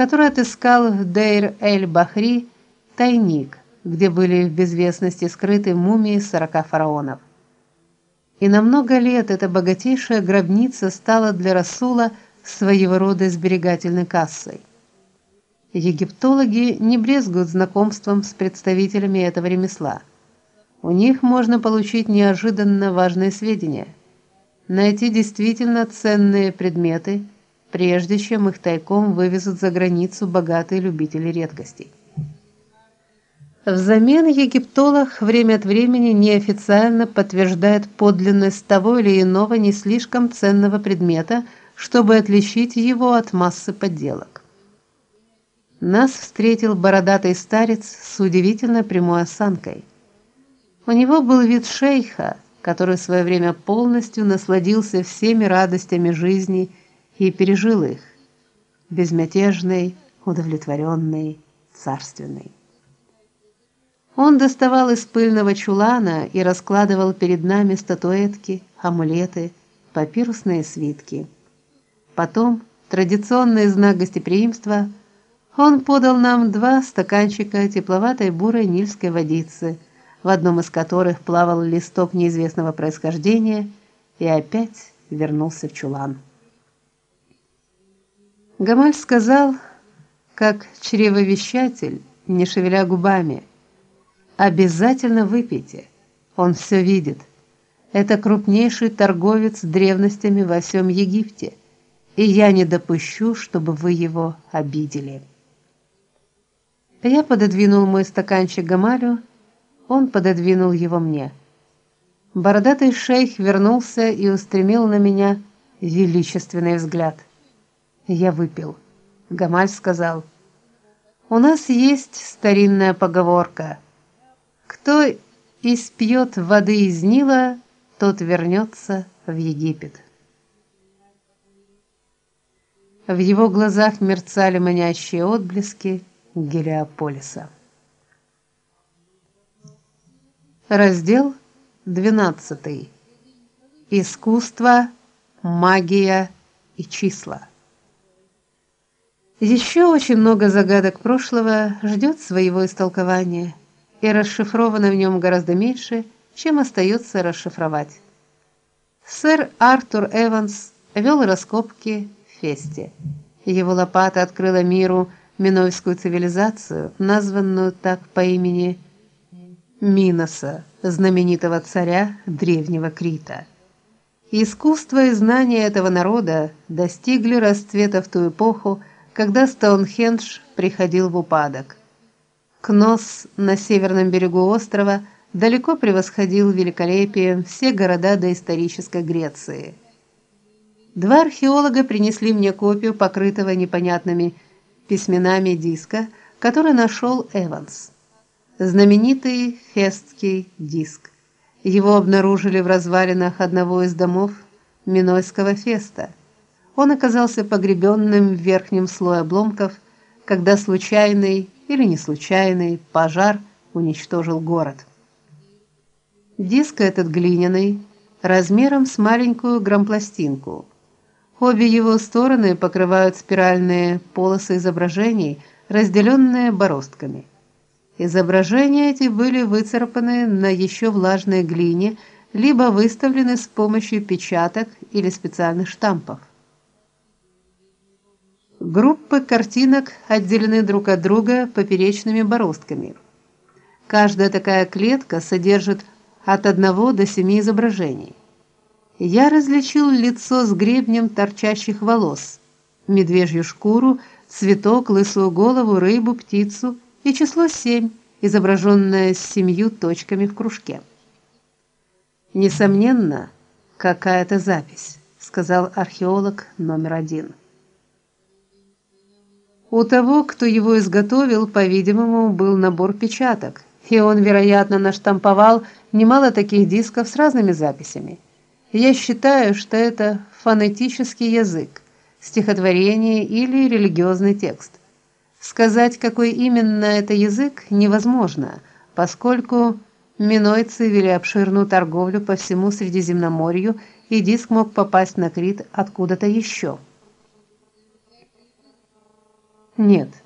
который отыскал в Дейр-эль-Бахри тайник, где были в безвестности скрыты мумии сорока фараонов. И на много лет эта богатейшая гробница стала для Расула своего рода сберегательной кассой. Египтологи не брезгуют знакомством с представителями этого ремесла. У них можно получить неожиданно важные сведения, найти действительно ценные предметы, прежде чем их тайком вывезут за границу богатые любители редкостей. Взамен египтолог время от времени неофициально подтверждает подлинность того или иного не слишком ценного предмета, чтобы отличить его от массы подделок. Нас встретил бородатый старец с удивительно прямой осанкой. У него был вид шейха, который в свое время полностью насладился всеми радостями жизни и пережил их, безмятежный, удовлетворенный, царственный. Он доставал из пыльного чулана и раскладывал перед нами статуэтки, амулеты, папирусные свитки. Потом, традиционный знак гостеприимства, он подал нам два стаканчика тепловатой бурой нильской водицы, в одном из которых плавал листок неизвестного происхождения, и опять вернулся в чулан. Гамаль сказал, как чревовещатель, не шевеля губами: Обязательно выпейте. Он все видит. Это крупнейший торговец древностями во всем Египте, и я не допущу, чтобы вы его обидели. Я пододвинул мой стаканчик Гамалю, он пододвинул его мне. Бородатый шейх вернулся и устремил на меня величественный взгляд. Я выпил. Гамаль сказал: "У нас есть старинная поговорка: кто испьет воды из Нила, тот вернется в Египет. В его глазах мерцали манящие отблески Гелиополиса. Раздел 12. Искусство, магия и числа. Еще очень много загадок прошлого ждет своего истолкования и расшифровано в нем гораздо меньше, чем остается расшифровать. Сэр Артур Эванс вел раскопки в Фесте. Его лопата открыла миру минойскую цивилизацию, названную так по имени Миноса, знаменитого царя древнего Крита. Искусство и знания этого народа достигли расцвета в ту эпоху, когда Стоунхендж приходил в упадок. Кнос на северном берегу острова далеко превосходил великолепием все города доисторической Греции. Два археолога принесли мне копию покрытого непонятными письменами диска, который нашел Эванс. Знаменитый фестский диск. Его обнаружили в развалинах одного из домов Минойского феста. Он оказался погребенным в верхнем слое обломков, когда случайный или не случайный пожар уничтожил город. Диск этот глиняный, размером с маленькую грампластинку. Обе его стороны покрывают спиральные полосы изображений, разделенные бороздками. Изображения эти были выцарапаны на еще влажной глине, либо выставлены с помощью печаток или специальных штампов. Группы картинок отделены друг от друга поперечными бороздками. Каждая такая клетка содержит от одного до семи изображений. Я различил лицо с гребнем торчащих волос, медвежью шкуру, цветок, лысую голову, рыбу, птицу и число семь, изображенное с семью точками в кружке. Несомненно, какая-то запись, сказал археолог номер один. У того, кто его изготовил, по-видимому, был набор печаток, и он, вероятно, наштамповал немало таких дисков с разными записями. Я считаю, что это фонетический язык, стихотворение или религиозный текст. Сказать, какой именно это язык, невозможно, поскольку минойцы вели обширную торговлю по всему Средиземноморью, и диск мог попасть на Крит откуда-то еще. Нет.